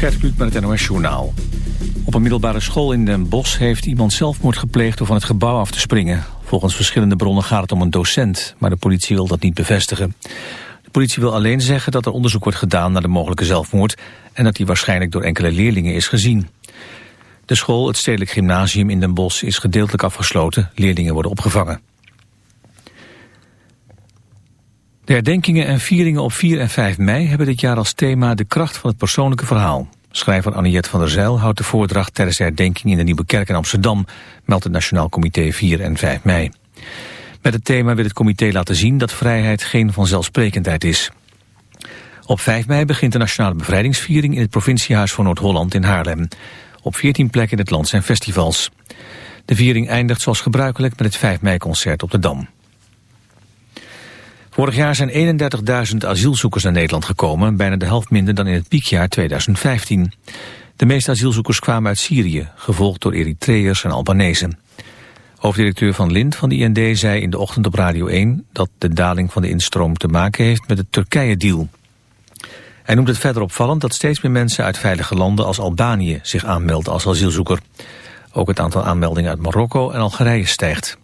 Gert Kluk met het NOS Journaal. Op een middelbare school in Den Bosch heeft iemand zelfmoord gepleegd door van het gebouw af te springen. Volgens verschillende bronnen gaat het om een docent, maar de politie wil dat niet bevestigen. De politie wil alleen zeggen dat er onderzoek wordt gedaan naar de mogelijke zelfmoord en dat die waarschijnlijk door enkele leerlingen is gezien. De school, het Stedelijk Gymnasium in Den Bosch, is gedeeltelijk afgesloten. Leerlingen worden opgevangen. De herdenkingen en vieringen op 4 en 5 mei hebben dit jaar als thema de kracht van het persoonlijke verhaal. Schrijver Anniette van der Zijl houdt de voordracht tijdens de herdenking in de Nieuwe Kerk in Amsterdam, meldt het Nationaal Comité 4 en 5 mei. Met het thema wil het comité laten zien dat vrijheid geen vanzelfsprekendheid is. Op 5 mei begint de Nationale Bevrijdingsviering in het provinciehuis van Noord-Holland in Haarlem. Op 14 plekken in het land zijn festivals. De viering eindigt zoals gebruikelijk met het 5 mei-concert op de Dam. Vorig jaar zijn 31.000 asielzoekers naar Nederland gekomen, bijna de helft minder dan in het piekjaar 2015. De meeste asielzoekers kwamen uit Syrië, gevolgd door Eritreërs en Albanese. Hoofddirecteur Van Lind van de IND zei in de ochtend op Radio 1 dat de daling van de instroom te maken heeft met de Turkije-deal. Hij noemt het verder opvallend dat steeds meer mensen uit veilige landen als Albanië zich aanmelden als asielzoeker. Ook het aantal aanmeldingen uit Marokko en Algerije stijgt.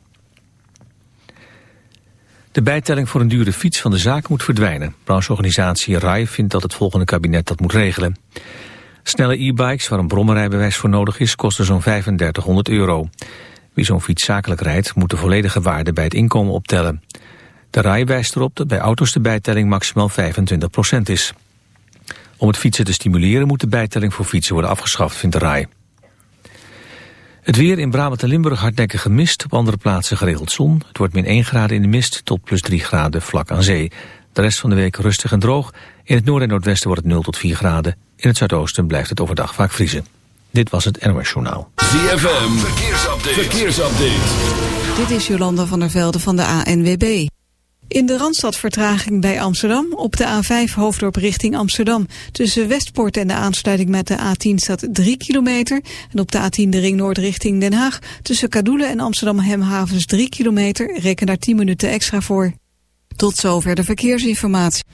De bijtelling voor een dure fiets van de zaak moet verdwijnen. Brancheorganisatie RAI vindt dat het volgende kabinet dat moet regelen. Snelle e-bikes waar een brommerrijbewijs voor nodig is kosten zo'n 3500 euro. Wie zo'n fiets zakelijk rijdt moet de volledige waarde bij het inkomen optellen. De RAI wijst erop dat bij auto's de bijtelling maximaal 25% is. Om het fietsen te stimuleren moet de bijtelling voor fietsen worden afgeschaft, vindt de RAI. Het weer in Brabant en Limburg hardnekkig gemist, op andere plaatsen geregeld zon. Het wordt min 1 graden in de mist tot plus 3 graden vlak aan zee. De rest van de week rustig en droog. In het noorden en noordwesten wordt het 0 tot 4 graden. In het zuidoosten blijft het overdag vaak vriezen. Dit was het NOS Journaal. ZFM, verkeersupdate. verkeersupdate. Dit is Jolanda van der Velde van de ANWB. In de Randstad vertraging bij Amsterdam op de A5 hoofddorp richting Amsterdam. Tussen Westpoort en de aansluiting met de A10 staat 3 kilometer. En op de A10 de ring noord richting Den Haag. Tussen Kadoelen en Amsterdam Hemhavens 3 kilometer. Reken daar 10 minuten extra voor. Tot zover de verkeersinformatie.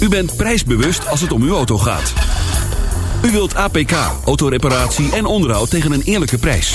U bent prijsbewust als het om uw auto gaat. U wilt APK, autoreparatie en onderhoud tegen een eerlijke prijs.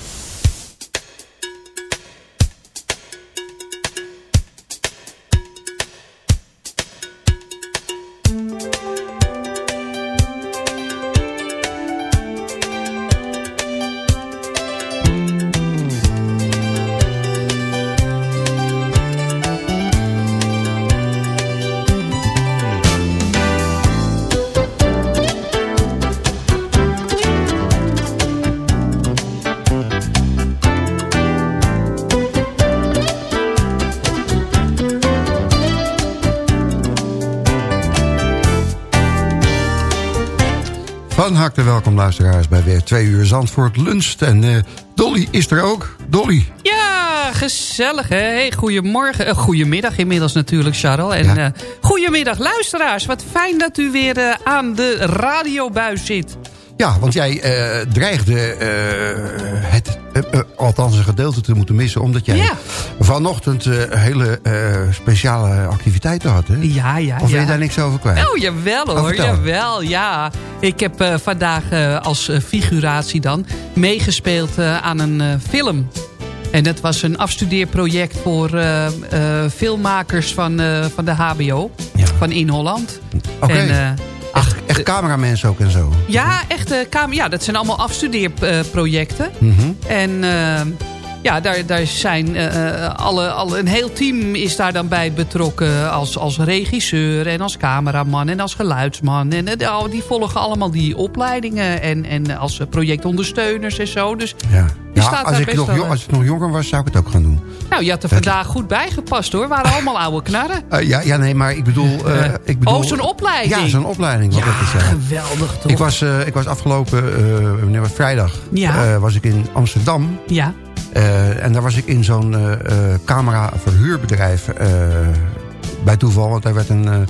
Welkom luisteraars bij weer twee uur Zandvoort lunch. En eh, Dolly is er ook. Dolly. Ja, gezellig hè. Hey, goedemorgen, uh, goedemiddag inmiddels natuurlijk, Charles. En ja. uh, goedemiddag luisteraars. Wat fijn dat u weer aan de radiobuis zit. Ja, want jij dreigde het, uh, althans een gedeelte te moeten missen... omdat jij ja. vanochtend hele speciale activiteiten had, hè? Ja, ja, Of ja. wil je daar niks over kwijt? Oh, jawel hoor, oh, jawel, ja. Ik heb vandaag als figuratie dan meegespeeld aan een film... En dat was een afstudeerproject voor uh, uh, filmmakers van, uh, van de HBO. Ja. Van In Holland. Oké. Okay. Echt cameramensen ook en zo? Ja, echte kamer. Ja, dat zijn allemaal afstudeerprojecten. Mm -hmm. En ja, daar, daar zijn uh, alle, alle, een heel team is daar dan bij betrokken als, als regisseur en als cameraman en als geluidsman. En uh, die volgen allemaal die opleidingen en, en als projectondersteuners en zo. Dus ja. Ja, als, ik nog als ik nog jonger was, zou ik het ook gaan doen. Nou, je had er vandaag goed bijgepast hoor. waren allemaal oude knarren. Uh, ja, ja, nee, maar ik bedoel... Uh, ik bedoel oh, zo'n opleiding. Ja, zo'n opleiding. Ja, is, ja, geweldig toch. Ik was, uh, ik was afgelopen, wanneer was vrijdag, ja. was ik in Amsterdam. Ja. En daar was ik in zo'n camera-verhuurbedrijf bij toeval. Want daar werd een,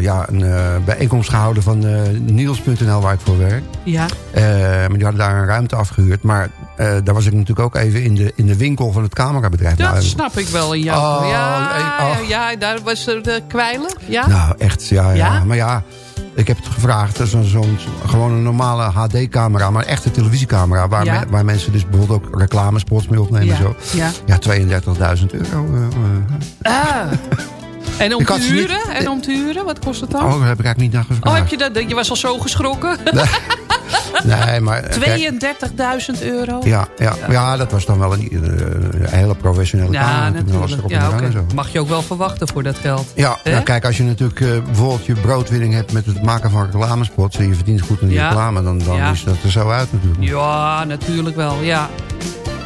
ja, een bijeenkomst gehouden van Niels.nl waar ik voor werk. Ja. maar die hadden daar een ruimte afgehuurd. Maar daar was ik natuurlijk ook even in de, in de winkel van het camerabedrijf. Dat nou, snap ik wel in jou. Oh, ja, oh. ja, daar was er de kwijlen. Ja? Nou, echt, ja. ja. ja? Maar ja... Ik heb het gevraagd, zo'n zo gewoon een normale HD-camera, maar een echte televisiecamera. Waar, ja. me, waar mensen dus bijvoorbeeld ook reclamespots mee opnemen. Ja. Zo. Ja, ja 32.000 euro. Ah. En om, te huren? Niet, en om te huren? Wat kost het dan? Oh, daar heb ik eigenlijk niet naar gevraagd. Oh, heb je, dat, je was al zo geschrokken? Nee, nee maar... 32.000 euro? Ja, ja, ja, dat was dan wel een, een hele professionele ja. Natuurlijk. Ja, okay. zo. Mag je ook wel verwachten voor dat geld. Ja, nou, kijk, als je natuurlijk uh, bijvoorbeeld je broodwinning hebt met het maken van reclamespots... en je verdient goed in die ja. reclame, dan, dan is dat er zo uit natuurlijk. Ja, natuurlijk wel, ja.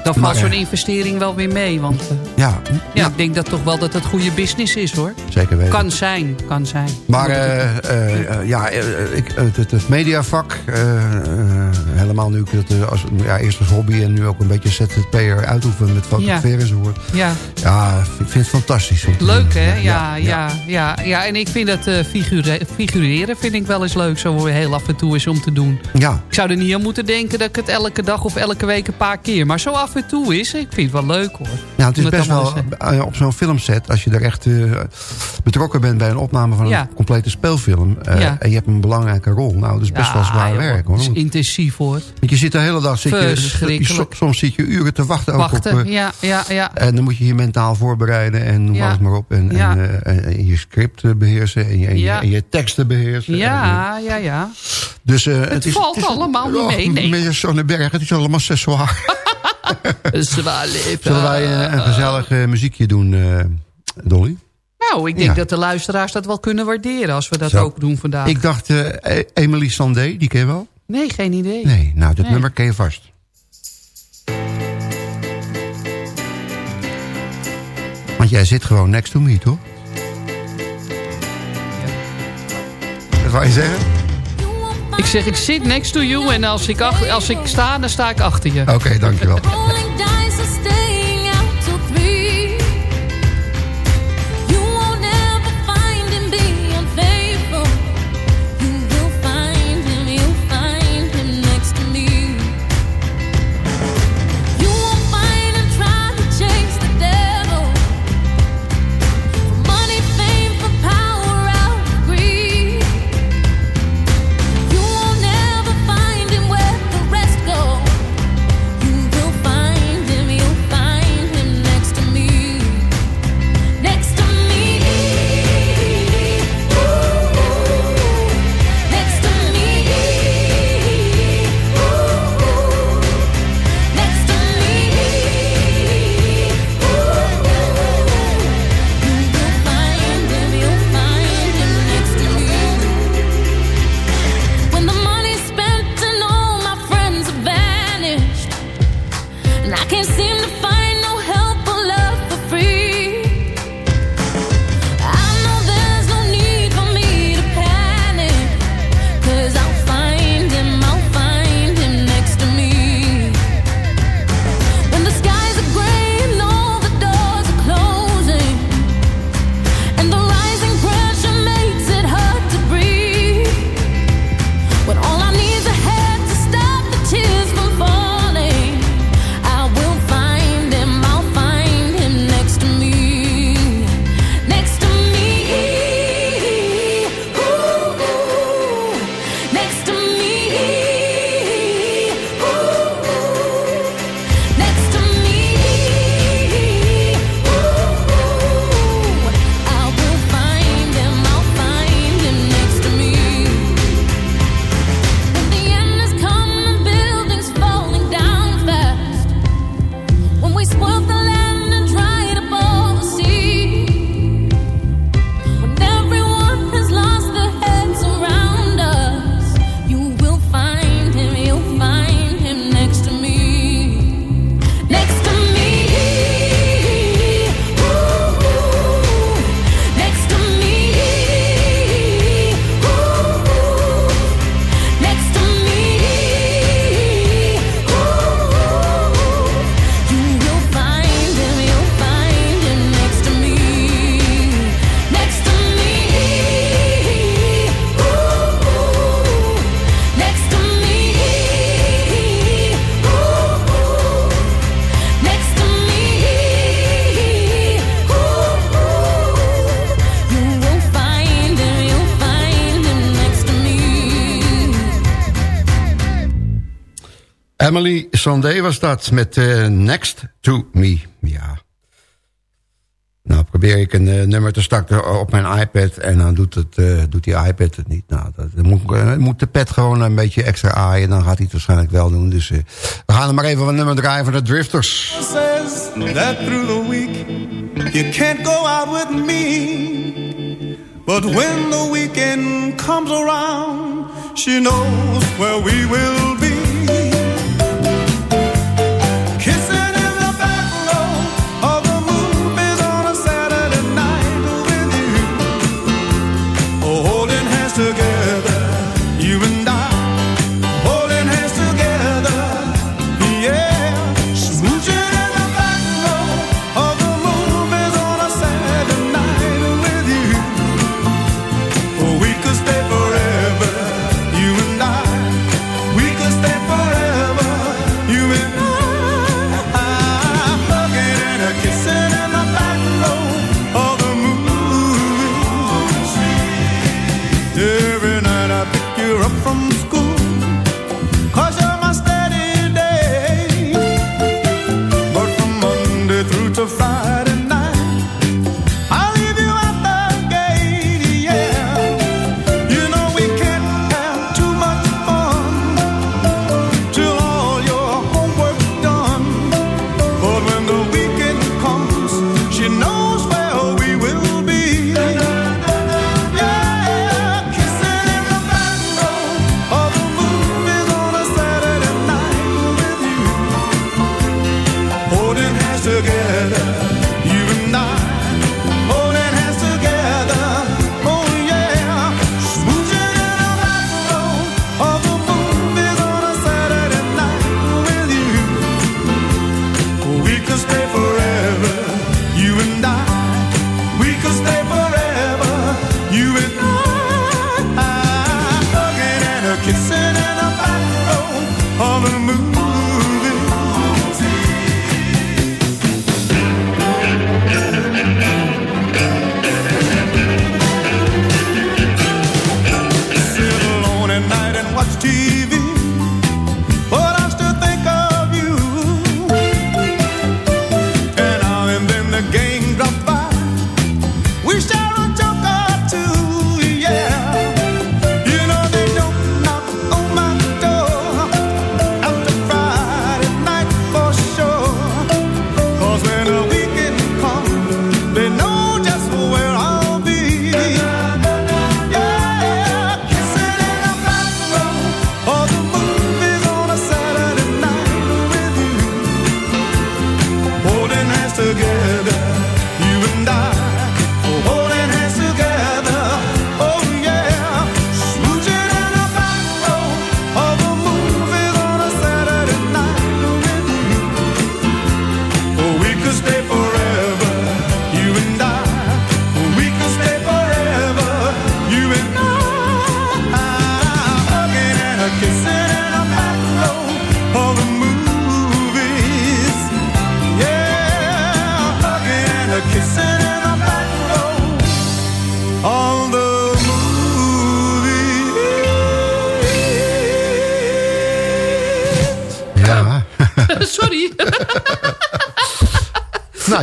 Dan valt zo'n investering wel weer mee. Want ja, ja, ja, ik denk dat toch wel dat het goede business is hoor. Zeker weten. Kan zijn, kan zijn. Maar uh, uh, ja, ik, het, het mediavak, helemaal nu ik het als, ja, eerst als hobby en nu ook een beetje ZZP'er uitoefen met fotograferen ja. enzovoort. Ja. ja, ik vind het fantastisch. Leuk hè? Ja, ja, ja. ja, ja. En ik vind dat figure, figureren vind ik wel eens leuk. Zo heel af en toe is om te doen. Ja. Ik zou er niet aan moeten denken dat ik het elke dag of elke week een paar keer. Maar zo af en toe is. Ik vind het wel leuk hoor. Ja, het is best wel uh, op zo'n filmset. Als je er echt uh, betrokken bent bij een opname van ja. een complete speelfilm. Uh, ja. en je hebt een belangrijke rol. Nou, dat is best ja, wel zwaar joh, werk hoor. Het is intensief hoor. Want je zit de hele dag. Zit je, soms zit je uren te wachten. wachten. Ook op, ja, ja, ja. En dan moet je je mentaal voorbereiden. En noem alles maar op. En, en, en, je script beheersen. En je, en je, en je teksten beheersen. Ja, ja, ja. Dus, het, het is, valt het is, allemaal niet oh, mee. Nee. Meneer Sonnenberg, het is allemaal zo zwaar. zwaar leven. Zullen wij uh, een gezellig uh, muziekje doen, uh, Dolly? Nou, ik denk ja. dat de luisteraars dat wel kunnen waarderen als we dat Zo. ook doen vandaag. Ik dacht, Emily Sandé, die ken je wel? Nee, geen idee. Nee, nou, dat nee. nummer ken je vast. Want jij zit gewoon next to me, toch? Ja. Dat wou je zeggen? Ik zeg, ik zit next to you en als ik, ach, als ik sta, dan sta ik achter je. Oké, okay, dankjewel. Emily Sandé was dat met eh, Next to Me. Ja. Nou, probeer ik een eh, nummer te starten op mijn iPad... en dan doet, het, eh, doet die iPad het niet. Nou, dat, dan moet, moet de pad gewoon een beetje extra aaien... dan gaat hij het waarschijnlijk wel doen. Dus we gaan er maar even een nummer draaien van de Drifters. says that through the week you can't go out with me. But when the weekend comes around, she knows where we will be.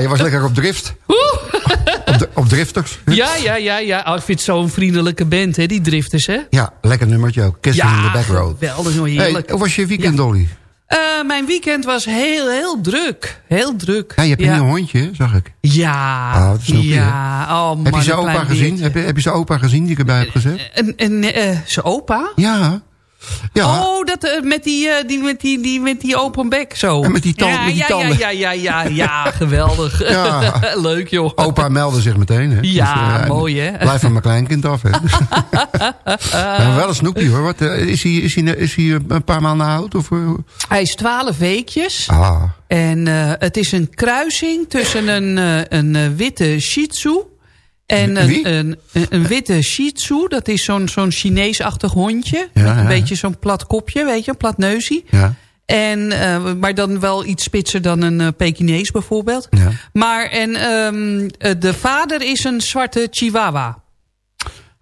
Je was lekker op drift. op, dr- op drifters. ja, ja, ja. ja. Oh, ik vind het zo'n vriendelijke band, hè, die drifters, hè? Ja, lekker nummertje ook. Kissing in the back geweldig, Hey, heerlijk. hoe was je weekend, Ja. Dolly? Eh, mijn weekend was heel, heel druk. Heel druk. Ja, je hebt een nieuw hondje, zag ik. Ja, Oh, dat is ja. Oh, man, heb je zijn een opa gezien? Heb je, heb je zijn opa gezien die ik erbij heb gezet? En, en eh, zijn opa? Ja. Ja. Oh, dat, eh, met, die, eh, die, met, die, die, met die open bek zo. En met die tand- ja, met die ja, tanden. Ja, ja, ja, ja, ja, geweldig. Leuk, joh. Opa meldde zich meteen. Hè? Ja, eh, mooi, hè? Blijf van mijn kleinkind af. Hè? Wel een snoepje hoor. Wat, is, hij, is, hij, is hij een paar maanden oud? Of? Hij is twaalf weekjes. Ah, En het is een kruising tussen een, een witte shih tzu... En een, een, witte shih tzu, dat is zo'n zo'n Chinees-achtig hondje. Ja, met een ja. beetje zo'n plat kopje, weet je, een plat neusie. ja. En, eh, maar dan wel iets spitser dan een eh, Pekinees bijvoorbeeld. Ja. Maar en, ehm, eh, de vader is een zwarte chihuahua.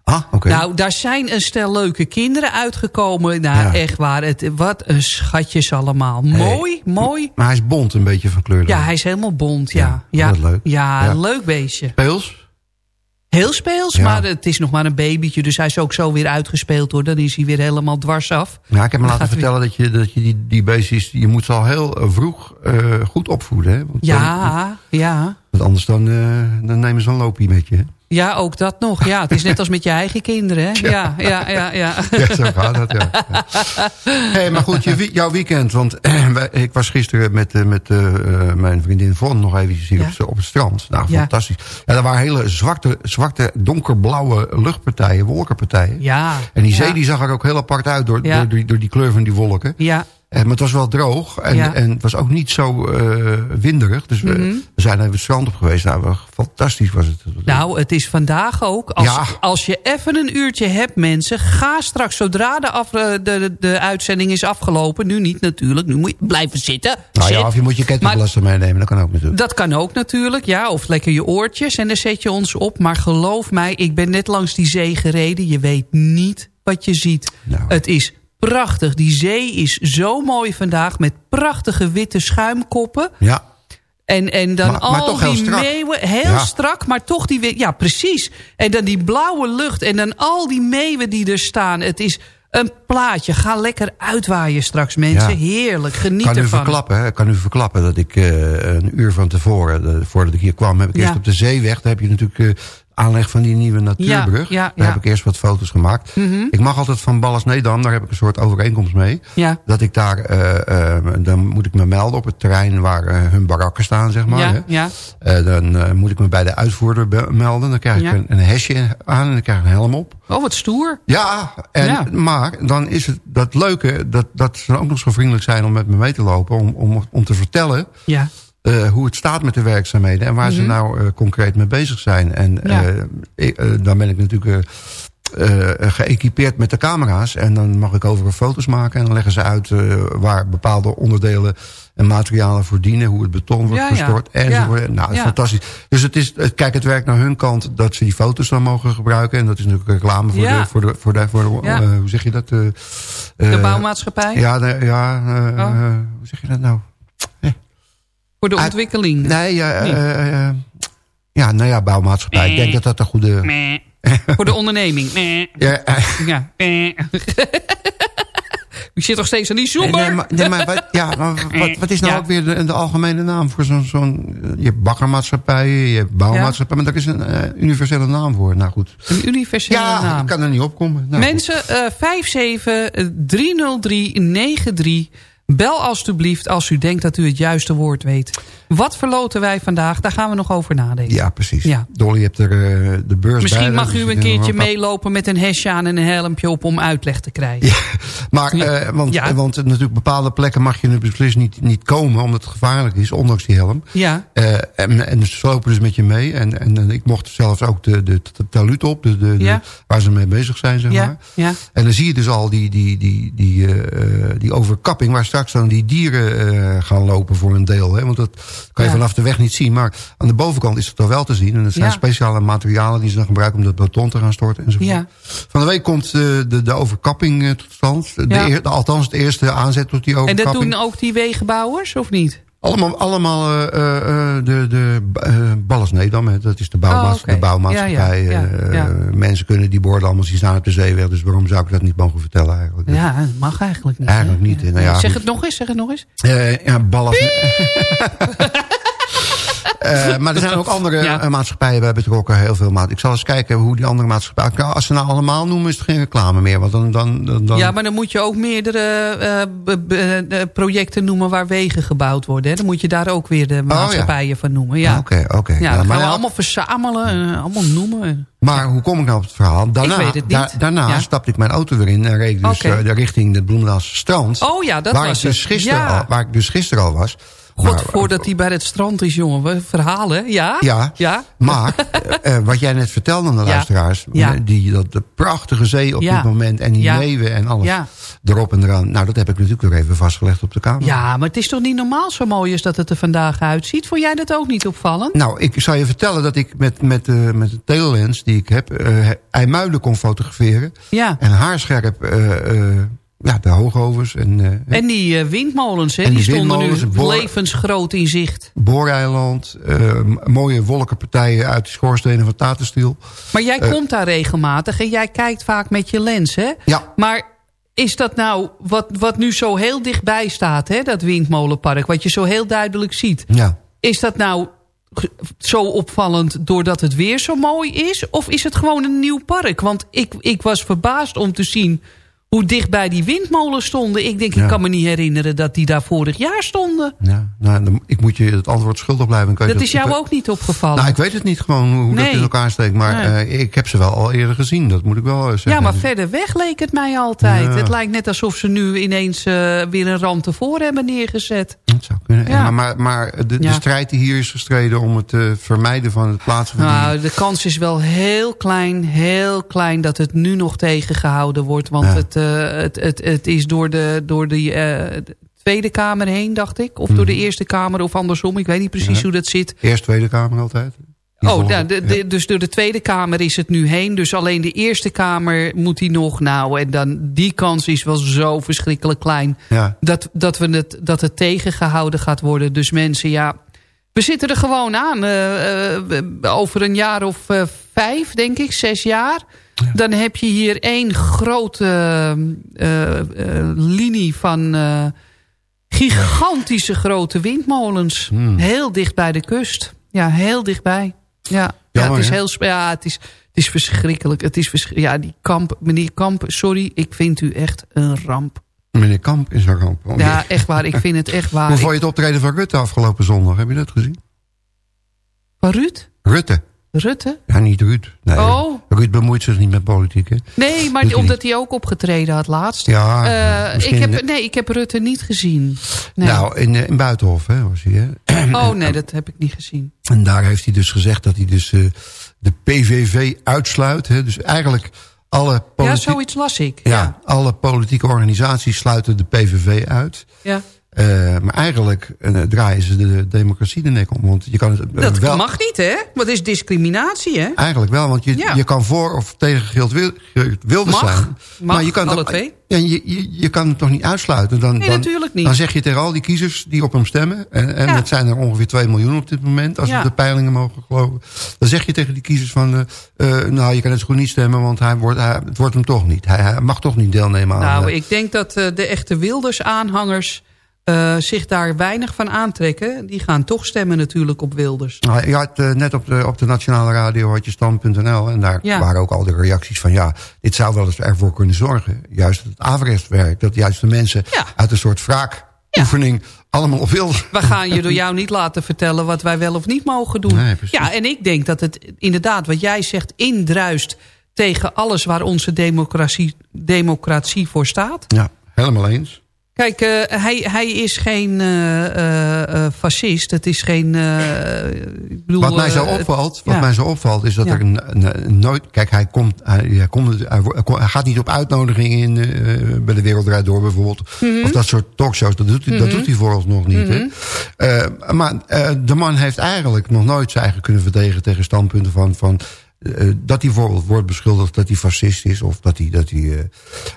Ah, oké. Nou, daar zijn een stel leuke kinderen uitgekomen. Nou, Ja. echt waar. Het, wat een schatjes allemaal. Mooi, mooi. Maar hij is bont een beetje van kleur. dan. Ja, hij is helemaal bont, ja. Ja, Ja, wat leuk. Ja, Ja. leuk beestje. Speels? Heel speels, Ja. maar het is nog maar een babytje. Dus hij is ook zo weer uitgespeeld hoor. Dan is hij weer helemaal dwars af. Ja, ik heb me laten vertellen dat je, dat je die, die beestjes... je moet ze al heel eh, vroeg eh, goed opvoeden. Hè? Want, dan- Ja, ja. want anders dan, eh, dan nemen ze een loopje met je. hè? Ja, ook dat nog. Ja, het is net als met je eigen kinderen. Hè? Ja, ja, ja, ja. Ja, zo gaat dat, ja. ja. Hey, maar goed, je, jouw weekend. Want wij- ik was gisteren met, eh, met eh, eh, mijn vriendin Von nog eventjes hier Ja. op, het strand. Nou, fantastisch. Ja, er waren hele zwarte, zwarte donkerblauwe luchtpartijen, wolkenpartijen. Ja. En die zee die zag er ook heel apart uit door, Ja. door, die, door die kleur van die wolken. Ja, Eh, maar het was wel droog en, Ja. en het was ook niet zo eh, winderig. Dus we, Mhm. we zijn even het strand op geweest. Nou, fantastisch was het. nou, het is vandaag ook. Als, Ja. als je even een uurtje hebt, mensen... ga straks, zodra de, af, de, de, de uitzending is afgelopen... nu niet natuurlijk, nu moet je blijven zitten. nou ja, of je moet je kettingbelaster meenemen, dat kan ook natuurlijk. Dat kan ook natuurlijk, ja. Of lekker je oortjes en dan zet je ons op. Maar geloof mij, ik ben net langs die zee gereden. Je weet niet wat je ziet. Nou. Het is prachtig. Die zee is zo mooi vandaag met prachtige witte schuimkoppen. Ja, En, en dan Maar- maar al heel die strak. meeuwen, heel Ja. strak, maar toch die... Ja, precies. En dan die blauwe lucht en dan al die meeuwen die er staan. Het is een plaatje. Ga lekker uitwaaien straks, mensen. Ja. Heerlijk, geniet kan u ervan. verklappen, hè? kan u verklappen dat ik eh, een uur van tevoren, de- voordat ik hier kwam, heb ik Ja. eerst op de zeeweg, daar heb je natuurlijk eh, aanleg van die nieuwe natuurbrug. Ja, ja, daar heb ik eerst wat foto's gemaakt. Mhm. Ik mag altijd van Ballas Nedam, daar heb ik een soort overeenkomst mee. Dat ik daar, eh, eh, dan moet ik me melden op het terrein waar eh, hun barakken staan, zeg maar. Hè. dan moet ik me bij de uitvoerder melden. Dan krijg ik een, een hesje aan en ik krijg een helm op. Oh, wat stoer. Ja, en, maar dan is het dat leuke dat, dat ze ook nog zo vriendelijk zijn om met me mee te lopen. Om, om, om te vertellen Ja. Eh, hoe het staat met de werkzaamheden. En waar ze Mhm. nou eh, concreet mee bezig zijn. En Ja. eh, ik, dan ben ik natuurlijk geëquipeerd met de camera's. En dan mag ik overal foto's maken. En dan leggen ze uit waar bepaalde onderdelen en materialen voor dienen. Hoe het beton wordt Ja, ja. gestort. Enzovoort. Nou, Ja. fantastisch. Dus het is, het- kijk, het werkt naar hun kant dat ze die foto's dan mogen gebruiken. En dat is natuurlijk reclame voor de, voor de, voor de, voor de Ja. hoe zeg je dat? De bouwmaatschappij? Ja, de, ja Oh. hoe zeg je dat nou? Voor de Uit- ontwikkeling? Nee, ja, Nee. eh, eh, ja, nou ja, bouwmaatschappij. Ik denk dat dat een goede... Meh. Voor de onderneming? Ja, eh, Ja. U zit nog steeds aan die nee, zoemer. nee, maar, nee, maar wat, ja, maar wat, wat is nou Ja. ook weer de, de algemene naam voor zo'n... zo'n je hebt bakkermaatschappijen, je hebt bouwmaatschappijen... maar daar is een eh, universele naam voor. Nou goed. Een universele Ja, naam. ik kan er niet opkomen. Nou, Mensen, eh 5730393. Bel alstublieft als u denkt dat u het juiste woord weet. Wat verloten wij vandaag? Daar gaan we nog over nadenken. Ja, precies. Ja. Dolly, je hebt er eh, de beurs Misschien bij. mag dus u een er keertje meelopen met een hesje aan en een helmpje op om uitleg te krijgen. Maar, eh, want, Ja. want natuurlijk bepaalde plekken mag je nu beslist niet, niet komen... omdat het gevaarlijk is, ondanks die helm. Ja, Eh, en, en ze lopen dus met je mee. En, en, ik mocht zelfs ook de, de, de taluut op, de, de, de- Ja. waar ze mee bezig zijn, zeg ja, maar. ja. En dan zie je dus al die, die, die, die, die overkapping... waar straks dan die dieren eh, gaan lopen voor een deel. Hè? Want dat kan je Ja. vanaf de weg niet zien. Maar aan de bovenkant is het toch wel te zien. En dat zijn Ja. speciale materialen die ze dan gebruiken... om dat beton te gaan storten enzovoort. Ja. Van de week komt eh, de, de overkapping eh, tot stand. De eer- althans, het eerste aanzet tot die En overkapping. dat doen ook die wegenbouwers, of niet? Allemaal, allemaal eh, eh, eh, de, de Ballas Nedam, dat is de, bouwmaats Oh, de bouwmaatschappij. Ja, ja, ja, ja. mensen kunnen die borden allemaal zien staan op de zeeweg. Dus waarom zou ik dat niet mogen vertellen eigenlijk? Ja, dat mag eigenlijk niet. Eigenlijk hè? niet. Nou ja, zeg het nog eens, zeg het nog eens. Ja, Ballas... Eh, maar er zijn ook andere Ja. eh, maatschappijen bij betrokken. Heel veel maat. Ik zal eens kijken hoe die andere maatschappijen... Als ze nou allemaal noemen, is het geen reclame meer. Want dan, dan, dan, Ja, maar dan moet je ook meerdere eh, projecten noemen waar wegen gebouwd worden. Hè? Dan moet je daar ook weer de maatschappijen van noemen. Ja, Oké, oké. ja, Ja, dan gaan we allemaal verzamelen, allemaal noemen. maar hoe kom ik nou op het verhaal? Daarna, Ik weet het da- daarna Ja. stapte ik mijn auto weer in en reed dus eh, richting het Bloemendaalse strand. Oh ja, dat waar was ik dus het. gisteren Ja. al, Waar ik dus gisteren al was. God, voordat hij bij het strand is, jongen. Verhalen, ja? Ja, Ja? maar eh, eh, wat jij net vertelde aan de Ja. luisteraars... Ja. eh, Die, dat, de prachtige zee op dit moment en die meeuwen en alles erop en eraan. Nou, dat heb ik natuurlijk weer even vastgelegd op de kamer. Ja, maar het is toch niet normaal zo mooi als dat het er vandaag uitziet? Vond jij dat ook niet opvallend? Nou, ik zou je vertellen dat ik met, met, eh, met de telelens die ik heb... eh IJmuiden kon fotograferen. Ja. En haarscherp eh, eh, ja, de hoogovens en, eh En die eh, windmolens, hè, En die, die stonden nu boor- levensgroot in zicht. Booreiland. eh, mooie wolkenpartijen uit de schoorstenen van Tatenstiel. Maar jij komt daar regelmatig en jij kijkt vaak met je lens, hè? Ja. Maar is dat nou wat, wat nu zo heel dichtbij staat, hè? Dat windmolenpark, wat je zo heel duidelijk ziet. Ja. Is dat nou zo opvallend doordat het weer zo mooi is? Of is het gewoon een nieuw park? Want ik, ik was verbaasd om te zien hoe dichtbij die windmolens stonden. Ik denk, Ja. ik kan me niet herinneren dat die daar vorig jaar stonden. ja. Nou, ik moet je het antwoord schuldig blijven. Dat het- is jou ook niet opgevallen. Nou, ik weet het niet gewoon hoe dat in elkaar steekt. Maar Nee. eh, ik heb ze wel al eerder gezien. Dat moet ik wel eh, zeggen. Ja, maar verder weg leek het mij altijd. Ja. Het lijkt net alsof ze nu ineens eh, weer een rand tevoren hebben neergezet. Dat zou kunnen. Ja. Maar, maar, de, strijd die hier is gestreden om het eh, vermijden van het plaatsen van die... Nou, de kans is wel heel klein, heel klein dat het nu nog tegengehouden wordt. Want het, het, het, het is door de, door de, eh, de Tweede Kamer heen, dacht ik. Of door de Eerste Kamer of andersom. Ik weet niet precies Mhm. Ja. hoe dat zit. Eerst Tweede Kamer altijd. Die Oh, nou, de, de- ja. dus door de Tweede Kamer is het nu heen. Dus alleen de Eerste Kamer moet hij nog. Nou, en dan die kans is wel zo verschrikkelijk klein. Ja. dat, dat, we het, dat het tegengehouden gaat worden. Dus mensen, ja, we zitten er gewoon aan. Eh, eh, over een jaar of eh, vijf, denk ik, zes jaar. Dan heb je hier één grote eh, eh, linie van eh, gigantische grote windmolens. Hmm. Heel dicht bij de kust. Ja, heel dichtbij. Ja, ja het is heel... Ja, het is, het is verschrikkelijk. Het is ja, die kamp, meneer Kamp, sorry, ik vind u echt een ramp. Meneer Kamp is een ramp. Ja, echt waar. Ik vind het echt waar. Hoe vond je het optreden van Rutte afgelopen zondag? Heb je dat gezien? Van Ruud? Rutte. Rutte? Ja, niet Ruud. Nee, Oh. Ruud bemoeit zich niet met politiek, hè? Nee, maar Doet omdat hij ook opgetreden had laatst. Ja, Eh, ik heb, nee, ik heb Rutte niet gezien. Nee. Nou, in, eh, in Buitenhof hè, was hij, hè? oh nee, dat heb ik niet gezien. En daar heeft hij dus gezegd dat hij dus eh, de PVV uitsluit. Hè? Dus eigenlijk alle, Ja, zoiets las ik. ja, alle politieke organisaties sluiten de PVV uit. Ja. Eh, maar eigenlijk eh, draaien ze de democratie de nek om. Want je kan het eh, Dat wel... mag niet, hè? Wat is discriminatie, hè? Eigenlijk wel, want je, Ja. je kan voor of tegen Geert Wil- Geert Wilders Mag. zijn. Mag, je kan alle toch- twee. Ja, je, je, je kan het toch niet uitsluiten? Dan, Nee, dan, natuurlijk niet. Dan zeg je tegen al die kiezers die op hem stemmen... en, en Ja. het zijn er ongeveer 2 miljoen op dit moment... als Ja. we de peilingen mogen geloven... dan zeg je tegen die kiezers van... nou, je kan het goed niet stemmen, want hij wordt, hij, het wordt hem toch niet. Hij, hij mag toch niet deelnemen aan... Nou, ik denk dat de echte Wilders-aanhangers eh, zich daar weinig van aantrekken. Die gaan toch stemmen natuurlijk op Wilders. Nou, je had, eh, net op de, op de nationale radio had je stand.nl... en daar Ja. waren ook al de reacties van... ja, dit zou wel eens ervoor kunnen zorgen. Juist het averechtwerk. Dat juist de mensen Ja. uit een soort wraakoefening... allemaal op wil. We gaan je door jou niet laten vertellen wat wij wel of niet mogen doen. Nee, ja, en ik denk dat het inderdaad, wat jij zegt, indruist tegen alles waar onze democratie, democratie voor staat. Ja, helemaal eens. Kijk, eh, hij, hij is geen eh, eh, fascist. Het is geen... ik bedoel, Wat mij zo opvalt, wat ja. mij zo opvalt is dat Ja. er een, een- een nooit... Kijk, hij, komt, hij, hij, komt, hij, gaat niet op uitnodigingen in, bij de Wereldrijd Door bijvoorbeeld. Mhm. Of dat soort talkshows, dat doet, hij dat doet hij vooralsnog niet. hè. Eh, maar de man heeft eigenlijk nog nooit zijn eigen kunnen verdedigen tegen standpunten van... van dat hij bijvoorbeeld wordt beschuldigd dat hij fascist is. Of dat hij, dat hij,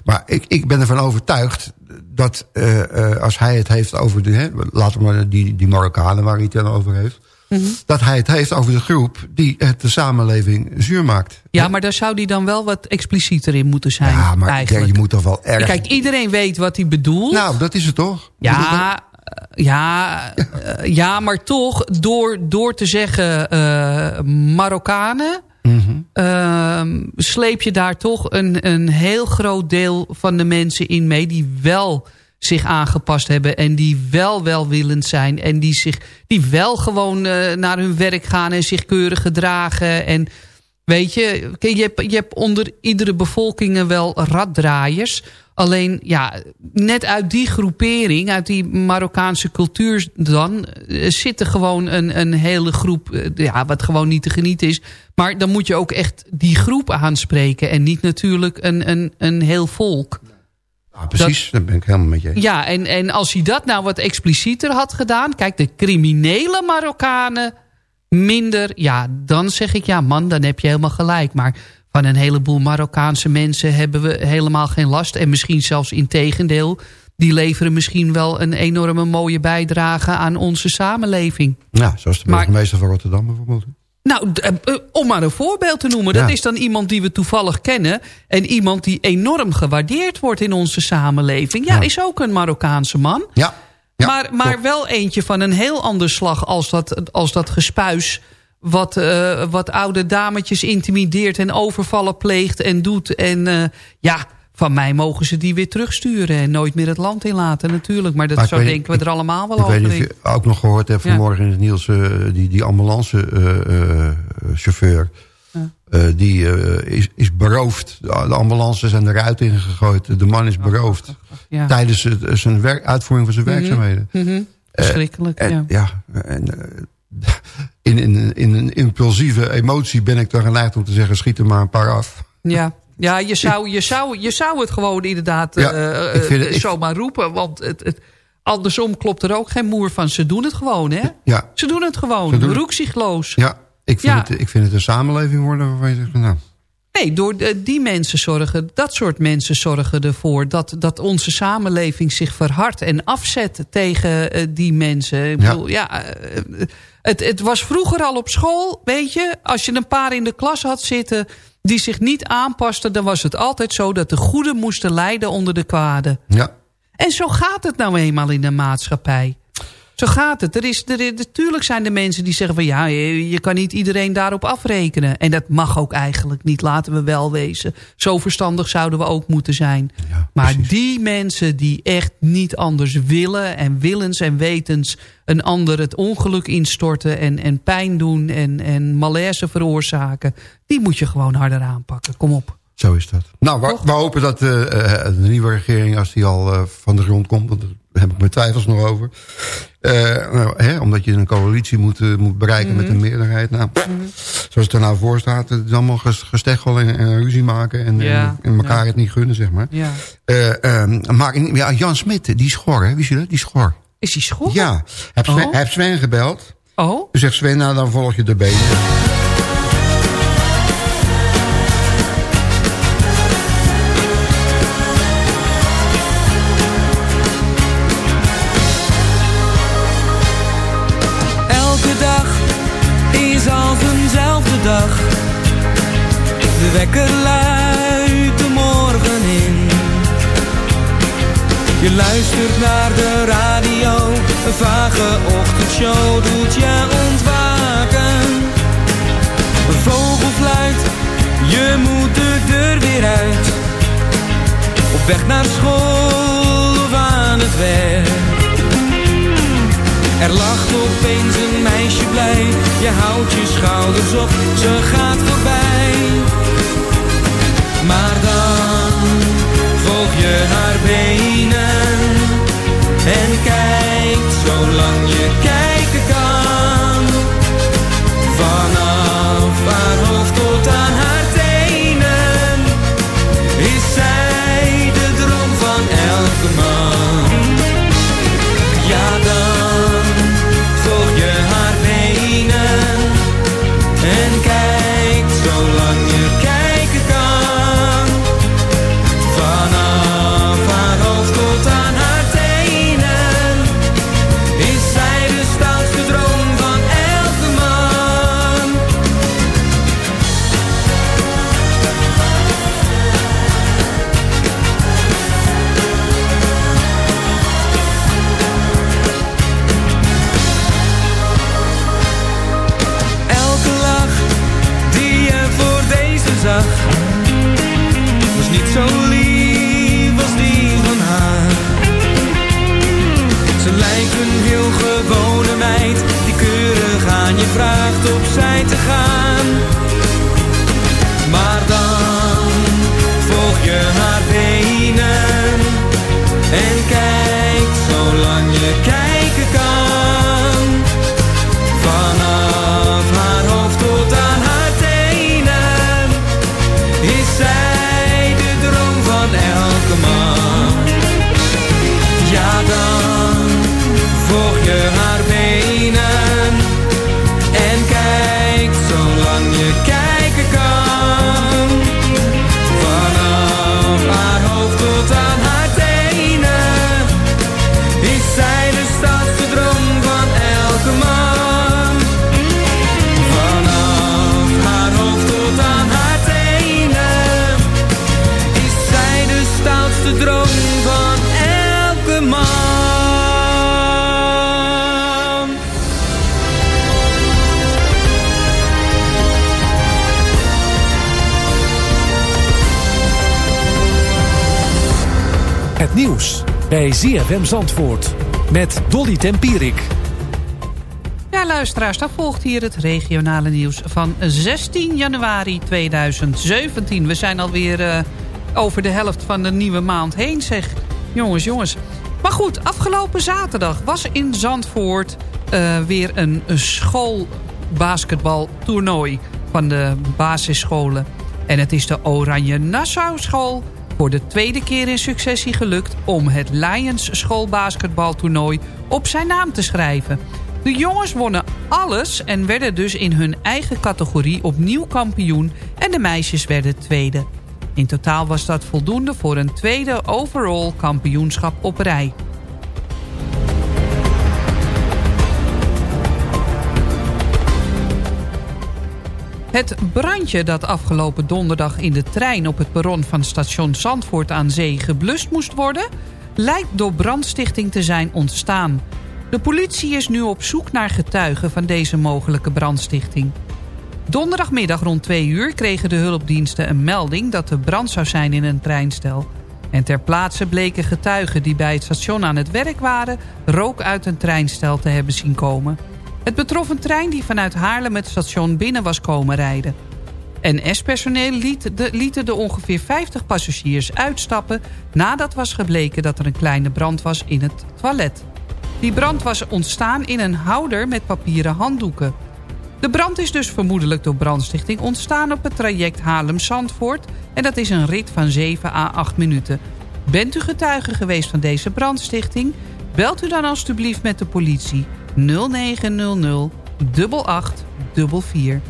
maar ik, ik ben ervan overtuigd dat eh, eh, als hij het heeft over de... Hè, laten we maar die, die Marokkanen waar hij het dan over heeft... Mhm. dat hij het heeft over de groep die het de samenleving zuur maakt. Ja, maar daar zou hij dan wel wat explicieter in moeten zijn. Ja, maar eigenlijk. je moet toch wel erg... Kijk, iedereen weet wat hij bedoelt. Nou, dat is het toch? Ja, eh, ja, eh, ja, maar toch, door, door te zeggen eh, Marokkanen... Ehm, sleep je daar toch een, een heel groot deel van de mensen in mee... die wel zich aangepast hebben en die wel welwillend zijn... en die, zich, die wel gewoon eh, naar hun werk gaan en zich keurig gedragen... en Weet je, je hebt, je hebt onder iedere bevolking wel raddraaiers. Alleen, ja, net uit die groepering, uit die Marokkaanse cultuur dan... eh, zit er gewoon een, een hele groep, eh, ja, wat gewoon niet te genieten is. Maar dan moet je ook echt die groep aanspreken... en niet natuurlijk een, een, een heel volk. Ja, precies, dat, ben ik helemaal met je eens. Ja, en, en als hij dat nou wat explicieter had gedaan... kijk, de criminele Marokkanen minder... ja, dan zeg ik, ja man, dan heb je helemaal gelijk. Maar van een heleboel Marokkaanse mensen hebben we helemaal geen last. En misschien zelfs in tegendeel... die leveren misschien wel een enorme mooie bijdrage aan onze samenleving. Ja, zoals de burgemeester van Rotterdam bijvoorbeeld. Nou, eh, eh, om maar een voorbeeld te noemen. Dat Ja. is dan iemand die we toevallig kennen. En iemand die enorm gewaardeerd wordt in onze samenleving. Ja, Ja. is ook een Marokkaanse man. Ja. ja maar maar klopt. wel eentje van een heel ander slag als dat, als dat gespuis... Wat, eh, wat oude dametjes intimideert en overvallen pleegt en doet. En eh, ja, van mij mogen ze die weer terugsturen... en nooit meer het land inlaten natuurlijk. Maar dat Maar zo denken we er allemaal wel Ik weet over niet of je ook nog gehoord hebt vanmorgen in het nieuws... eh, die, die ambulancechauffeur... die is, is beroofd. De ambulances zijn de ruit ingegooid. De man is beroofd. Ja. Tijdens het, zijn werk, uitvoering van zijn werkzaamheden. Mhm. Verschrikkelijk, En, ja. ja. en, in, in, in een impulsieve emotie ben ik dan geneigd om te zeggen... schiet er maar een paar af. Ja, ja je, zou, je, zou, je zou het gewoon inderdaad Ja, het- ik- zomaar roepen. Want het, het, andersom klopt er ook geen moer van. Ze doen het gewoon, hè? Ja, Ze doen het gewoon. Roekzichtloos. ja, ik, vind Ja. Het, ik vind het een samenleving worden waarvan je zegt... Nou, Nee, door die mensen zorgen, dat soort mensen zorgen ervoor... dat, dat onze samenleving zich verhardt en afzet tegen eh, die mensen. Ik bedoel, ja, eh, het, het was vroeger al op school, weet je... als je een paar in de klas had zitten die zich niet aanpasten... dan was het altijd zo dat de goede moesten lijden onder de kwade. ja, En zo gaat het nou eenmaal in de maatschappij. Zo gaat het. Er is, er, natuurlijk zijn er mensen die zeggen van ja, je, je kan niet iedereen daarop afrekenen. En dat mag ook eigenlijk niet, laten we wel wezen. Zo verstandig zouden we ook moeten zijn. Ja, maar precies. die mensen die echt niet anders willen en willens en wetens een ander het ongeluk instorten en, en pijn doen en, en malaise veroorzaken. Die moet je gewoon harder aanpakken. Kom op. Zo is dat. Nou, we hopen dat eh, eh, de nieuwe regering, als die al eh, van de grond komt... want daar heb ik mijn twijfels nog over... eh, nou, hè, omdat je een coalitie moet, eh, moet bereiken met Mhm. een meerderheid. Nou, Zoals het er nou voor staat, het is allemaal ges- gesteggel en, en ruzie maken... en, Ja, en, elkaar ja. het niet gunnen, zeg maar. Ja. Eh, ehm, maar in- ja, Jan Smit, die is schor, hè? Wist je dat? Die is schor. Is die school? Ja, heb Sven, Oh. hij heeft Sven gebeld. Oh? Zegt Sven, nou dan volg je de benen. Er lacht opeens een meisje blij. Je houdt je schouders op, ze gaat voorbij. Nieuws bij ZFM Zandvoort met Dolly Tempierik. Ja, luisteraars, dan volgt hier het regionale nieuws van 16 januari 2017. We zijn alweer uh, over de helft van de nieuwe maand heen, zeg. Jongens, jongens. Maar goed, afgelopen zaterdag was in Zandvoort uh, weer een schoolbasketbaltoernooi van de basisscholen. En het is de Oranje Nassau School voor de tweede keer in successie gelukt... om het Lions schoolbasketbaltoernooi op zijn naam te schrijven. De jongens wonnen alles en werden dus in hun eigen categorie opnieuw kampioen... en de meisjes werden tweede. In totaal was dat voldoende voor een tweede overall kampioenschap op rij. Het brandje dat afgelopen donderdag in de trein op het perron van station Zandvoort aan Zee geblust moest worden... lijkt door brandstichting te zijn ontstaan. De politie is nu op zoek naar getuigen van deze mogelijke brandstichting. Donderdagmiddag rond 2 uur kregen de hulpdiensten een melding dat er brand zou zijn in een treinstel. En ter plaatse bleken getuigen die bij het station aan het werk waren... rook uit een treinstel te hebben zien komen. Het betrof een trein die vanuit Haarlem het station binnen was komen rijden. NS-personeel liet de, lieten de ongeveer 50 passagiers uitstappen... nadat was gebleken dat er een kleine brand was in het toilet. Die brand was ontstaan in een houder met papieren handdoeken. De brand is dus vermoedelijk door brandstichting ontstaan op het traject Haarlem-Zandvoort... en dat is een rit van 7 à 8 minuten. Bent u getuige geweest van deze brandstichting? Belt u dan alstublieft met de politie 0900 8844.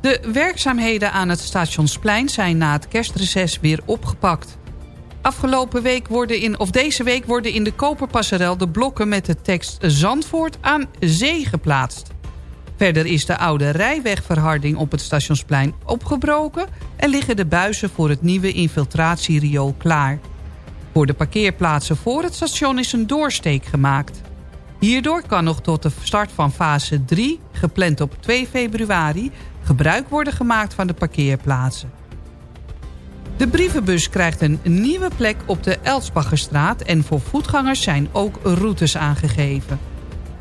De werkzaamheden aan het Stationsplein zijn na het kerstreces weer opgepakt. Afgelopen week worden in, of deze week worden in de Koperpasserel de blokken met de tekst Zandvoort aan zee geplaatst. Verder is de oude rijwegverharding op het Stationsplein opgebroken... en liggen de buizen voor het nieuwe infiltratieriool klaar. Voor de parkeerplaatsen voor het station is een doorsteek gemaakt. Hierdoor kan nog tot de start van fase 3, gepland op 2 februari... gebruik worden gemaakt van de parkeerplaatsen. De brievenbus krijgt een nieuwe plek op de Elsbaggerstraat... en voor voetgangers zijn ook routes aangegeven.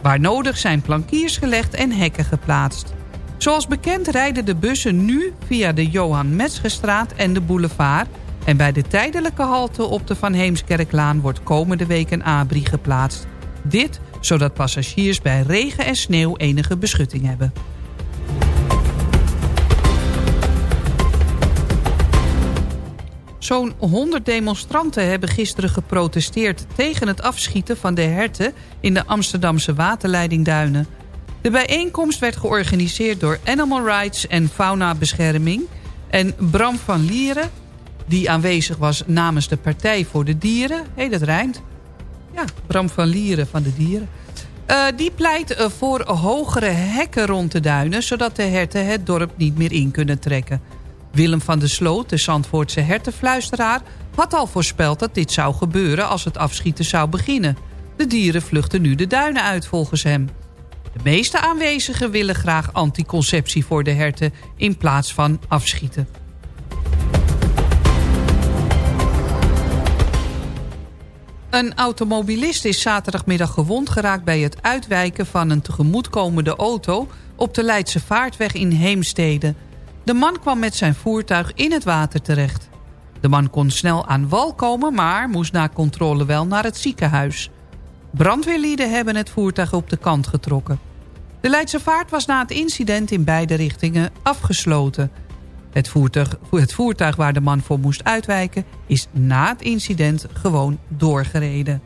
Waar nodig zijn plankiers gelegd en hekken geplaatst. Zoals bekend rijden de bussen nu via de Johan Metzgerstraat en de boulevard... en bij de tijdelijke halte op de Van Heemskerklaan wordt komende week een abri geplaatst. Dit zodat passagiers bij regen en sneeuw enige beschutting hebben. Zo'n 100 demonstranten hebben gisteren geprotesteerd... tegen het afschieten van de herten in de Amsterdamse waterleidingduinen. De bijeenkomst werd georganiseerd door Animal Rights en Fauna Bescherming... en Bram van Lieren, die aanwezig was namens de Partij voor de Dieren... hé, hey, dat rijmt. Ja, Bram van Lieren van de Dieren. Uh, die pleit uh, voor hogere hekken rond de duinen... zodat de herten het dorp niet meer in kunnen trekken... Willem van der Sloot, de Zandvoortse hertenfluisteraar... had al voorspeld dat dit zou gebeuren als het afschieten zou beginnen. De dieren vluchten nu de duinen uit volgens hem. De meeste aanwezigen willen graag anticonceptie voor de herten... in plaats van afschieten. Een automobilist is zaterdagmiddag gewond geraakt bij het uitwijken van een tegemoetkomende auto op de Leidse Vaartweg in Heemstede. De man kwam met zijn voertuig in het water terecht. De man kon snel aan wal komen, maar moest na controle wel naar het ziekenhuis. Brandweerlieden hebben het voertuig op de kant getrokken. De Leidse vaart was na het incident in beide richtingen afgesloten. Het voertuig, het voertuig waar de man voor moest uitwijken... is na het incident gewoon doorgereden.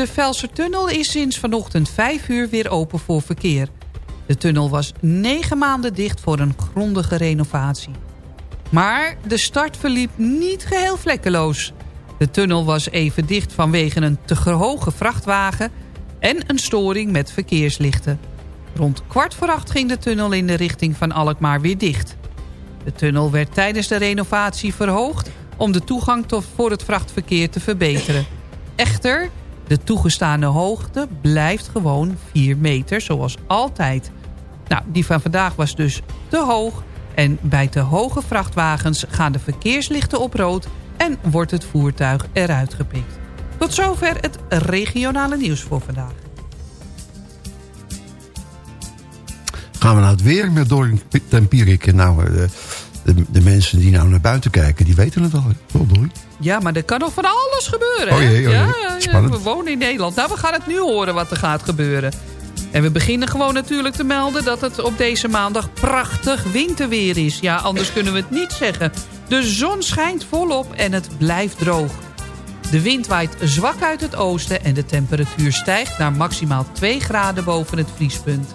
De Velsertunnel is sinds vanochtend 5 uur weer open voor verkeer. De tunnel was 9 maanden dicht voor een grondige renovatie. Maar de start verliep niet geheel vlekkeloos. De tunnel was even dicht vanwege een te hoge vrachtwagen... en een storing met verkeerslichten. Rond kwart voor acht ging de tunnel in de richting van Alkmaar weer dicht. De tunnel werd tijdens de renovatie verhoogd... om de toegang voor het vrachtverkeer te verbeteren. Echter, de toegestane hoogte blijft gewoon 4 meter, zoals altijd. Nou, die van vandaag was dus te hoog... en bij te hoge vrachtwagens gaan de verkeerslichten op rood... en wordt het voertuig eruit gepikt. Tot zover het regionale nieuws voor vandaag. Gaan we naar het weer met Dorien Tempierik. Nou, eh, de, mensen die nou naar buiten kijken, die weten het al. Toch, Dorien? Ja, maar er kan nog van alles gebeuren. Oh jee, oh jee. Ja, ja, ja, Spannend. we wonen in Nederland. Nou, we gaan het nu horen wat er gaat gebeuren. En we beginnen gewoon natuurlijk te melden dat het op deze maandag prachtig winterweer is. Ja, anders kunnen we het niet zeggen. De zon schijnt volop en het blijft droog. De wind waait zwak uit het oosten en de temperatuur stijgt naar maximaal 2 graden boven het vriespunt.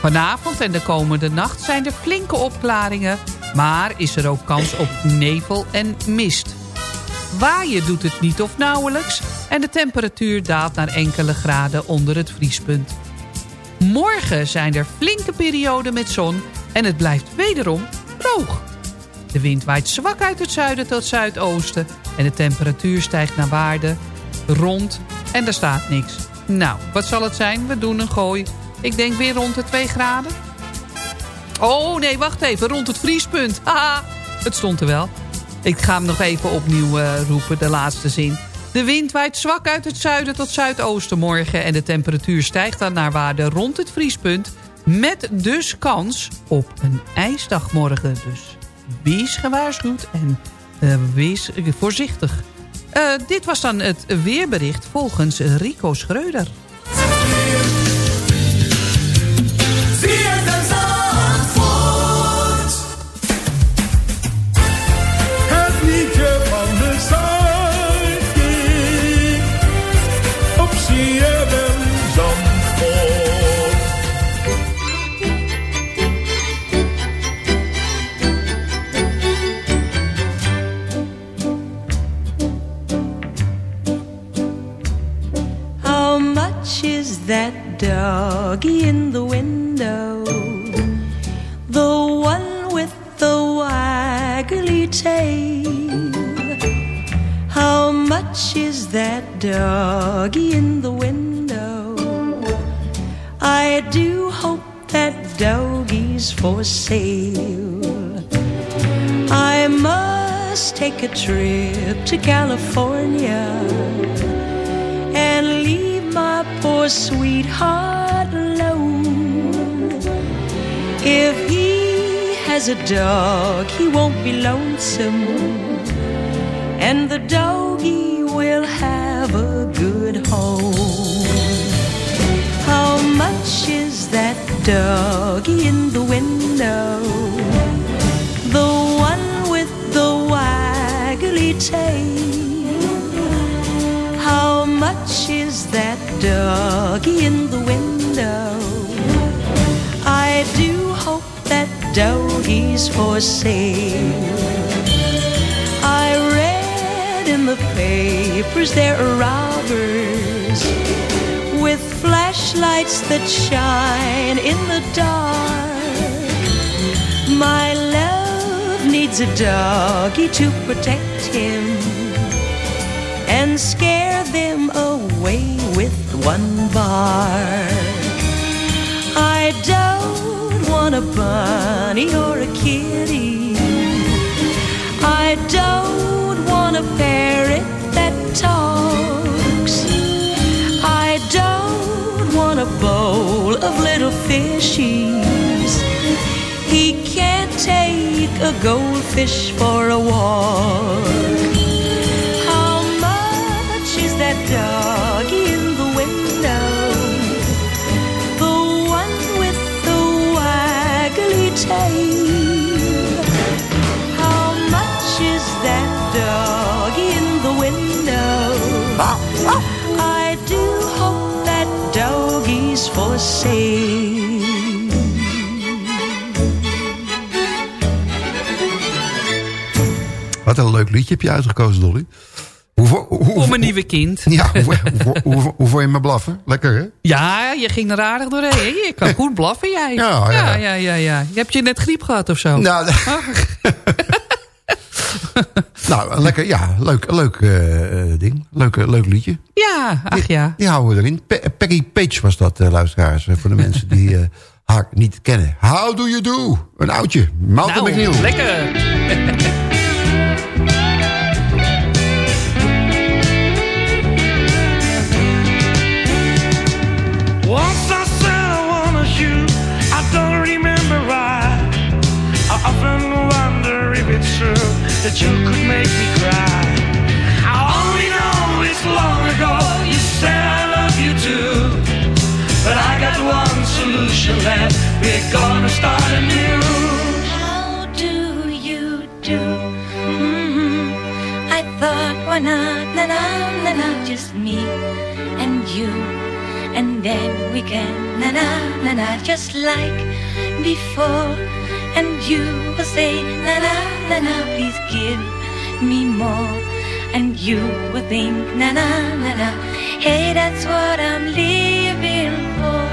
Vanavond en de komende nacht zijn er flinke opklaringen, maar is er ook kans op nevel en mist. Waaien doet het niet of nauwelijks en de temperatuur daalt naar enkele graden onder het vriespunt. Morgen zijn er flinke perioden met zon en het blijft wederom droog. De wind waait zwak uit het zuiden tot zuidoosten en de temperatuur stijgt naar waarde rond en er staat niks. Nou, wat zal het zijn? We doen een gooi. Ik denk weer rond de 2 graden. Oh nee, wacht even. Rond het vriespunt. Haha, het stond er wel. Ik ga hem nog even opnieuw eh, roepen, de laatste zin. De wind waait zwak uit het zuiden tot zuidoosten morgen... en de temperatuur stijgt dan naar waarde rond het vriespunt... met dus kans op een ijsdag morgen. Dus wees gewaarschuwd en eh, wees voorzichtig. Eh, dit was dan het weerbericht volgens Rico Schreuder. That doggy in the window? The one with the waggly tail. How much is that doggy in the window? I do hope that doggy's for sale. I must take a trip to California my poor sweetheart alone. If he has a dog, he won't be lonesome, and the doggy will have a good home. How much is that doggy in the window? The one with the waggly tail. How much is that doggy in the window? I do hope that doggy's for sale. I read in the papers there are robbers with flashlights that shine in the dark. My love needs a doggy to protect him and scare them away with one bark. I don't want a bunny or a kitty. I don't want a parrot that talks. I don't want a bowl of little fishies. He can't take a goldfish for a walk. Wat een leuk liedje heb je uitgekozen, Dolly. Hoe, hoe, Om een nieuwe kind. Ja, hoe, hoe, hoe, hoe vond je me blaffen? Lekker, hè? Ja, je ging er aardig doorheen. Je kan goed blaffen, jij. Ja, ja. ja, ja. Heb je net griep gehad of zo? Nou, nou een lekker, ja, leuk, leuk eh, eh, ding. Leuk, eh, leuk liedje. Ja, ach ja. Die houden we erin. Pe- Peggy Page was dat, eh, luisteraars. voor de mensen die haar niet kennen. How do you do? Een oudje. Malcolm Nou, McNeil. lekker. that you could make me cry. I only know it's long ago you said I love you too. But I got one solution left, we're gonna start anew. How do you do? hmm I thought, why not, na na na na, just me and you. And then we can, na na na na, just like before. And you will say, na na na na, please give me more. And you will think, na na na na, hey, that's what I'm living for.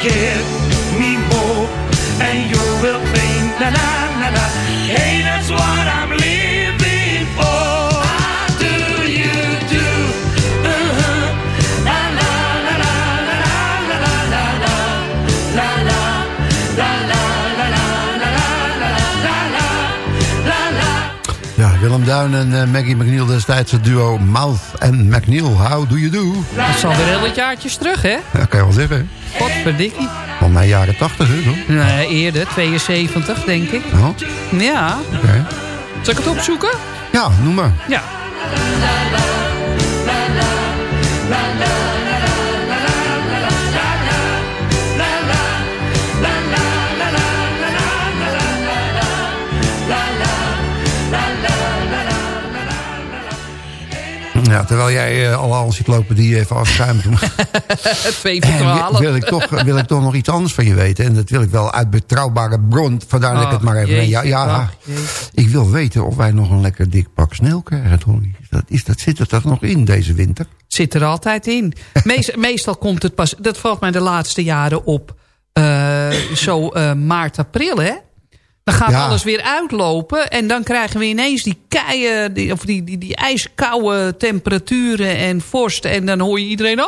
Give me more, and you will think, na na na na. Hey, that's what I'm Duin en eh, Maggie McNeil destijds het duo Mouth en McNeil. How do you do? Dat is alweer heel wat jaartjes terug, hè? Ja, kan je wel zeggen. Potverdikkie. Van mijn jaren tachtig, hè? toch? Nee, eerder, 72, denk ik. Oh, Ja. oké. Zal ik het opzoeken? Ja, noem maar. Ja. Ja, terwijl jij eh, alle encyclopedie even afschuimt... Twee voor Eh, wil, twaalf. wil, ik toch, wil ik toch nog iets anders van je weten. En dat wil ik wel uit betrouwbare bron. Vandaar dat ik het maar even... Ja, ja, ach, ik wil weten of wij nog een lekker dik pak sneeuw krijgen, Tony. Dat, is dat, zit het er nog in deze winter? Zit er altijd in. Meest- meestal komt het pas... Dat valt mij de laatste jaren op. eh, zo eh, maart, april, hè? Dan gaat Ja. alles weer uitlopen. En dan krijgen we ineens die keien... Die, of die, die, die ijskoude temperaturen en vorst. En dan hoor je iedereen... Oh,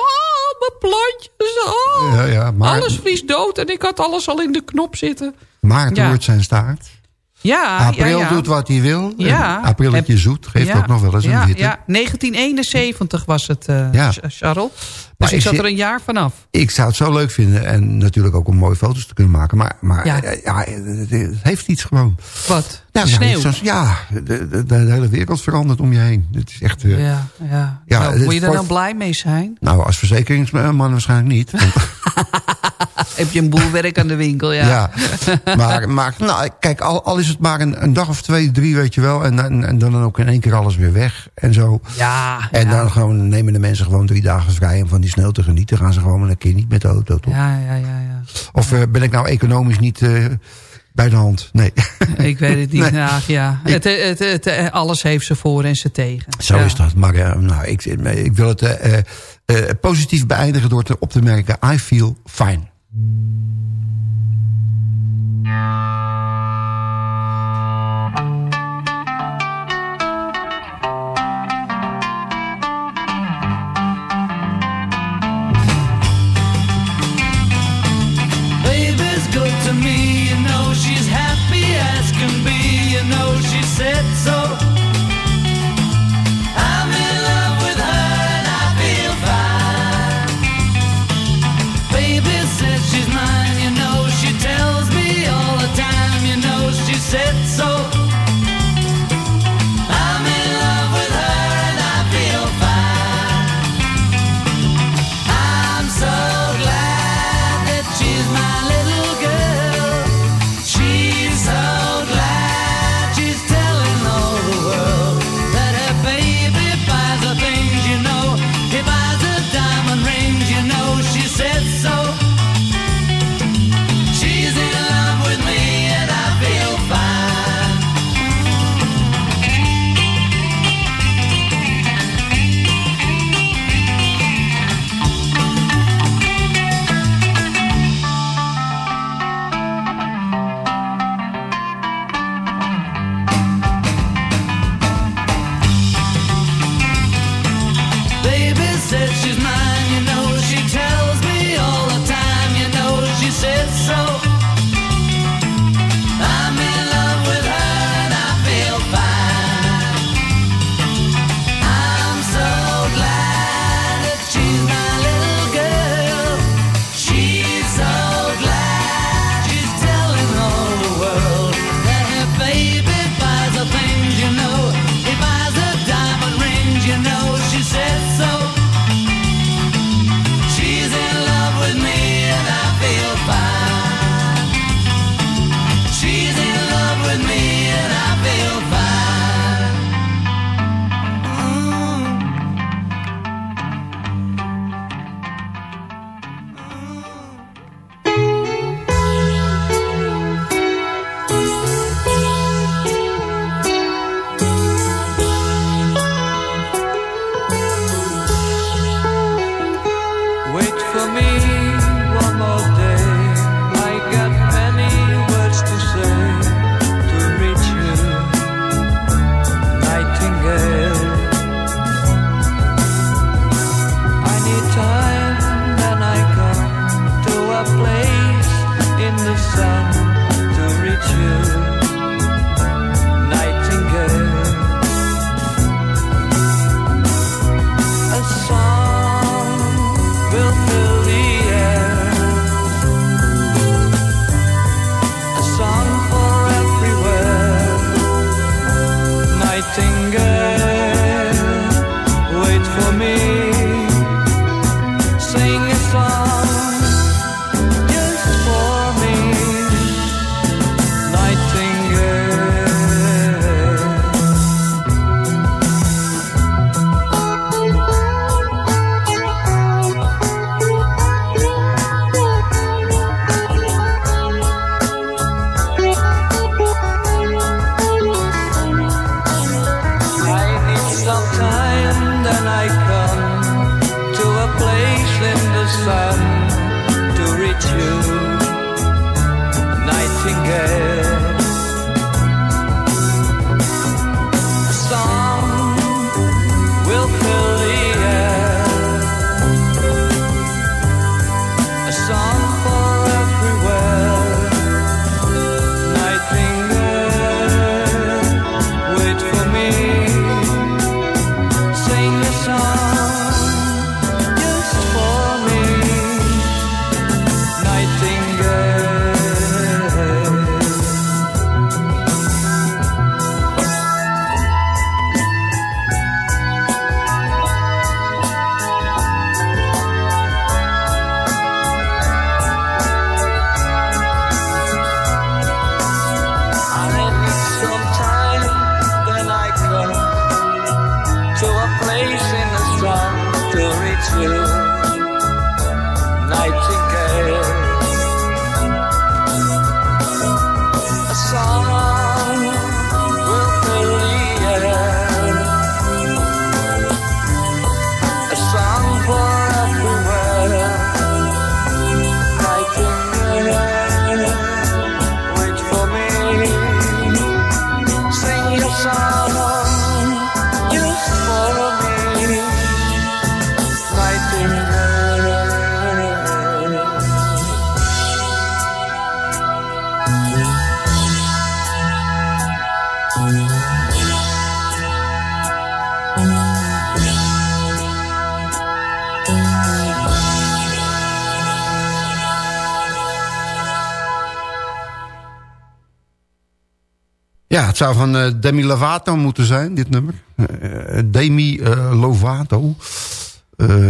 mijn plantjes. Oh, Ja, ja, maar- Alles vriest dood en ik had alles al in de knop zitten. Maart Ja. hoort zijn staart. Ja, April ja, ja. doet wat hij wil. Ja. En Aprilletje zoet geeft Ja, ook nog wel eens een witte. Ja, 1971 was het, eh Ja. Ch- Charles. Dus ik ik zat er een jaar vanaf. Ik zou het zo leuk vinden. En natuurlijk ook om mooie foto's te kunnen maken. Maar, maar Ja. ja. ja, het, heeft iets gewoon. Wat? Nou, ja, sneeuw? ja, de, de, de hele wereld verandert om je heen. Het is echt... eh, Ja, ja. Ja, Nou, moet je voor- dan blij mee zijn? Nou, als verzekeringsman waarschijnlijk niet. Heb je een boel werk aan de winkel, ja. ja. Maar, maar nou, kijk, al, al is het maar een, een dag of twee, drie, weet je wel. En, en, en dan ook in één keer alles weer weg. En zo. Ja, En ja. dan gewoon nemen de mensen gewoon drie dagen vrij om van die sneeuw te genieten. Gaan ze gewoon een keer niet met de auto, toch? Ja, ja, ja, ja. Of eh, ben ik nou economisch niet eh, bij de hand? Nee. Ik weet het niet. Nee. Nou, ja. Ik- Het, het, het, alles heeft ze voor en ze tegen. Zo Ja. is dat. Maar eh, nou, ik, ik wil het positief beëindigen door te, op te merken... I feel fine. Good to me, you know she's happy as can be, you know she said so. Ja, het zou van eh, Demi Lovato moeten zijn, dit nummer. Eh, eh, Demi Lovato.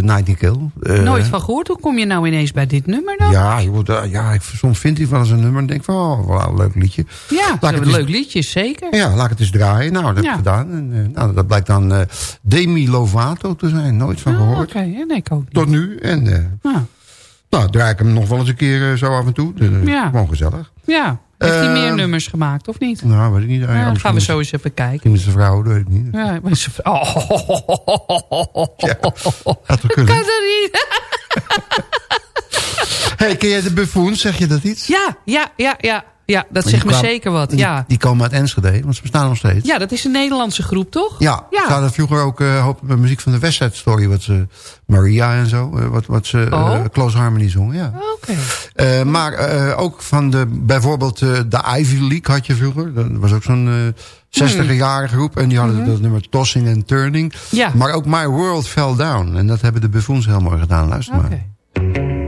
Nightingale. Nooit van gehoord. Hoe kom je nou ineens bij dit nummer dan? Ja, je wordt, ja, ik, soms vindt hij wel eens een nummer en denk van, oh, wel een leuk liedje. Ja, Laat dat ik is het een leuk liedje, zeker. Ja, laat ik het eens draaien. Nou, dat heb Ja. ik gedaan. En, nou, dat blijkt dan Demi Lovato te zijn. Nooit van Oh, gehoord. Oké, nee, ik ook niet. Tot nu. En Ja. nou, draai ik hem nog wel eens een keer zo af en toe. Ja. Gewoon gezellig. Ja, heeft hij meer nummers gemaakt of niet? Nou, weet ik niet. Ja, Ja, dan gaan we zo eens even kijken. Misschien zijn vrouw, dat weet ik niet. Ja, maar ze- oh, Ja, gaat toch kunnen. kan dat niet? Hey, ken jij de buffoons? Zeg je dat iets? Ja, ja, ja, ja. Ja, dat zegt me zeker wat. Die, Ja. die komen uit Enschede, want ze bestaan nog steeds. ja, dat is een Nederlandse groep, toch? Ja, Ja. ze hadden vroeger ook eh, hoop, muziek van de West Side Story. Wat ze, Maria en zo, eh, wat, wat ze Oh. eh, Close Harmony zongen. Ja. Oké. Eh, maar eh, ook van de, bijvoorbeeld eh, de Ivy League had je vroeger. Dat was ook zo'n eh 60-jarige groep. En die hadden dat nummer Tossing and Turning. Mhm. Ja. Maar ook My World Fell Down. En dat hebben de Buffoons heel mooi gedaan. Luister maar.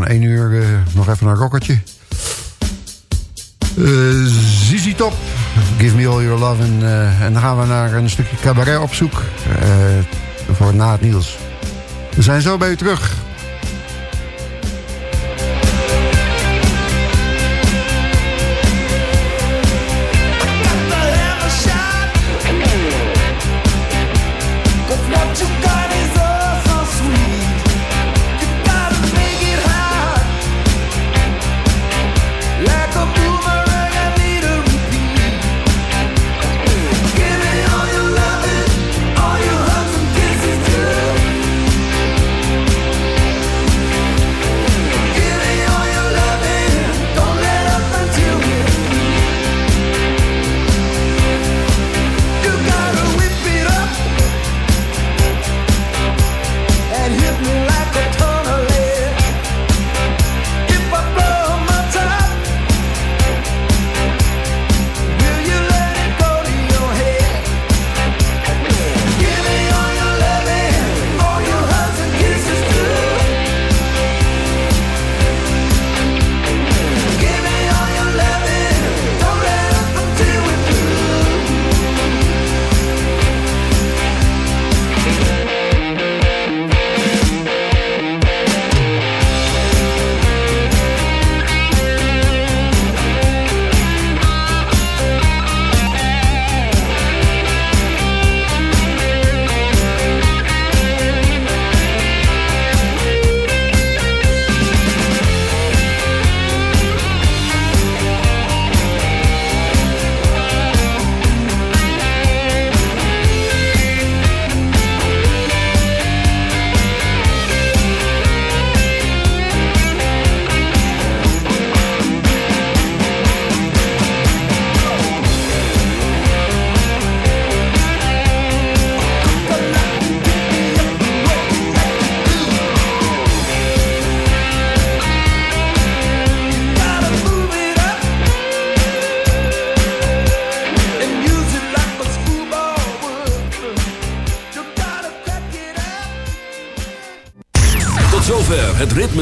Van 1 uur. eh, nog even een rokkertje. Eh Zizi Top, Give Me All Your Love. En, eh, en dan gaan we naar een stukje cabaret op zoek. voor na het nieuws. We zijn zo bij u terug.